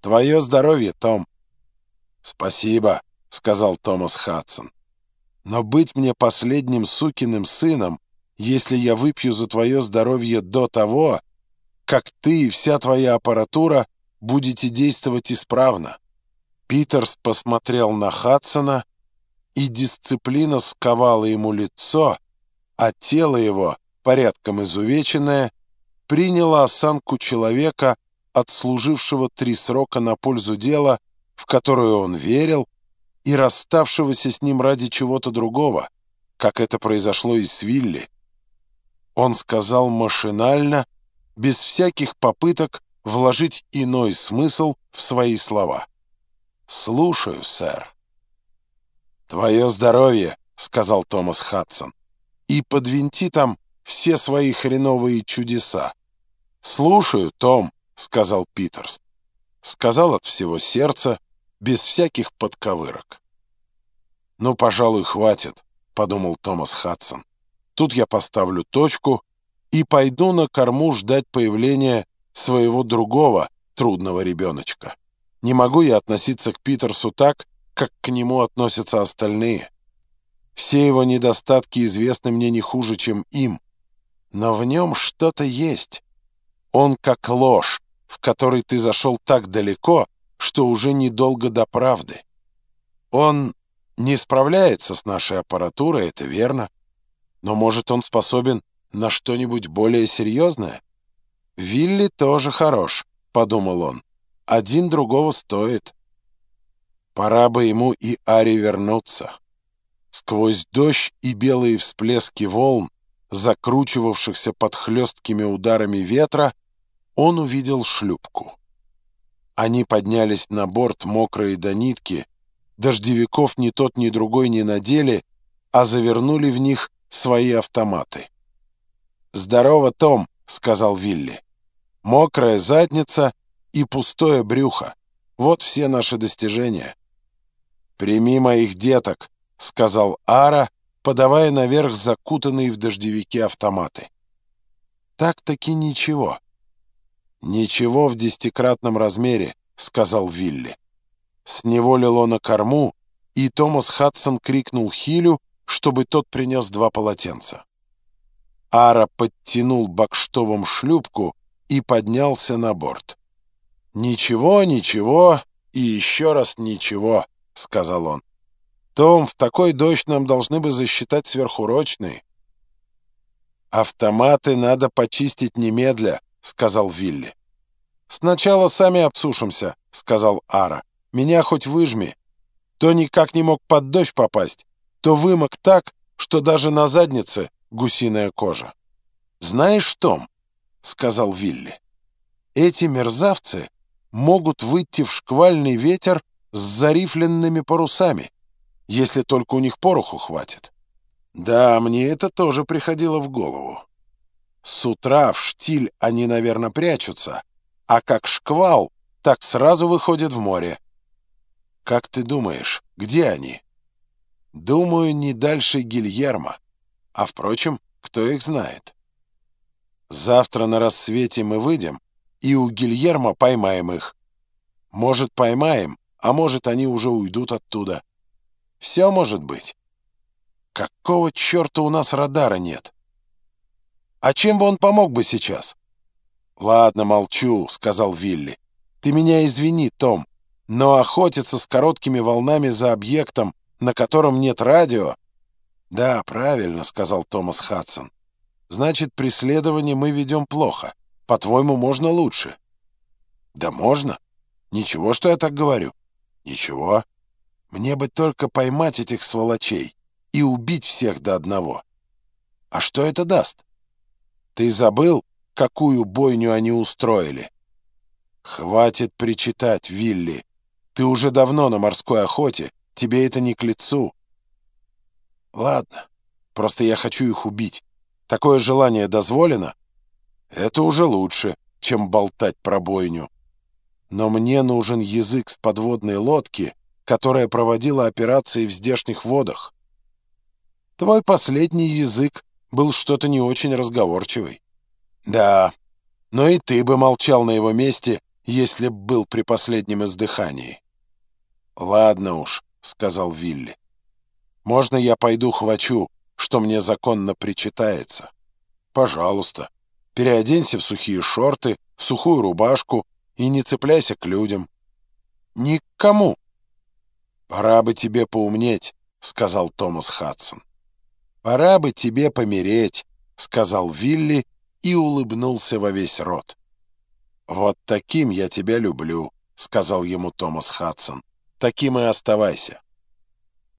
Твое здоровье, Том!» «Спасибо», — сказал Томас Хадсон. «Но быть мне последним сукиным сыном, если я выпью за твое здоровье до того, как ты и вся твоя аппаратура будете действовать исправно». Питерс посмотрел на Хадсона, и дисциплина сковала ему лицо, а тело его, порядком изувеченное, приняло осанку человека, отслужившего три срока на пользу дела, в которое он верил, и расставшегося с ним ради чего-то другого, как это произошло и с Вилли. Он сказал машинально, без всяких попыток вложить иной смысл в свои слова. «Слушаю, сэр». «Твое здоровье», — сказал Томас Хадсон, «и подвинти там все свои хреновые чудеса». «Слушаю, Том», — сказал Питерс. Сказал от всего сердца, без всяких подковырок. «Ну, пожалуй, хватит», — подумал Томас Хадсон. «Тут я поставлю точку и пойду на корму ждать появления своего другого трудного ребеночка. Не могу я относиться к Питерсу так, как к нему относятся остальные. Все его недостатки известны мне не хуже, чем им. Но в нем что-то есть. Он как ложь, в которой ты зашел так далеко, что уже недолго до правды. Он не справляется с нашей аппаратурой, это верно. Но, может, он способен на что-нибудь более серьезное? «Вилли тоже хорош», — подумал он. «Один другого стоит». Пора бы ему и Ари вернуться. Сквозь дождь и белые всплески волн, закручивавшихся под хлесткими ударами ветра, он увидел шлюпку. Они поднялись на борт, мокрые до нитки. Дождевиков ни тот, ни другой не надели, а завернули в них свои автоматы. «Здорово, Том», — сказал Вилли. «Мокрая задница и пустое брюхо. Вот все наши достижения». «Прими моих деток», — сказал Ара, подавая наверх закутанные в дождевики автоматы. «Так-таки ничего». «Ничего в десятикратном размере», — сказал Вилли. Сневолил он на корму, и Томас Хадсон крикнул Хилю, чтобы тот принес два полотенца. Ара подтянул бакштовом шлюпку и поднялся на борт. «Ничего, ничего и еще раз ничего», — сказал он. «Том, в такой дождь нам должны бы засчитать сверхурочные». «Автоматы надо почистить немедля», — сказал Вилли. «Сначала сами обсушимся», — сказал Ара. «Меня хоть выжми. То никак не мог под дождь попасть, то вымок так, что даже на заднице гусиная кожа». «Знаешь, Том», — сказал Вилли, — «эти мерзавцы могут выйти в шквальный ветер с зарифленными парусами, если только у них пороху хватит». «Да, мне это тоже приходило в голову». С утра в штиль они, наверное, прячутся, а как шквал, так сразу выходят в море. Как ты думаешь, где они? Думаю, не дальше Гильермо. А, впрочем, кто их знает? Завтра на рассвете мы выйдем, и у Гильермо поймаем их. Может, поймаем, а может, они уже уйдут оттуда. Все может быть. Какого черта у нас радара нет? А чем бы он помог бы сейчас? «Ладно, молчу», — сказал Вилли. «Ты меня извини, Том, но охотиться с короткими волнами за объектом, на котором нет радио...» «Да, правильно», — сказал Томас Хадсон. «Значит, преследование мы ведем плохо. По-твоему, можно лучше?» «Да можно. Ничего, что я так говорю». «Ничего. Мне бы только поймать этих сволочей и убить всех до одного. А что это даст?» Ты забыл, какую бойню они устроили? Хватит причитать, Вилли. Ты уже давно на морской охоте, тебе это не к лицу. Ладно, просто я хочу их убить. Такое желание дозволено? Это уже лучше, чем болтать про бойню. Но мне нужен язык с подводной лодки, которая проводила операции в здешних водах. Твой последний язык был что-то не очень разговорчивый. Да, но и ты бы молчал на его месте, если б был при последнем издыхании. «Ладно уж», — сказал Вилли. «Можно я пойду хвачу, что мне законно причитается?» «Пожалуйста. Переоденься в сухие шорты, в сухую рубашку и не цепляйся к людям». «Никому!» «Пора бы тебе поумнеть», — сказал Томас Хадсон. «Пора бы тебе помереть», — сказал Вилли и улыбнулся во весь рот. «Вот таким я тебя люблю», — сказал ему Томас Хадсон. «Таким и оставайся».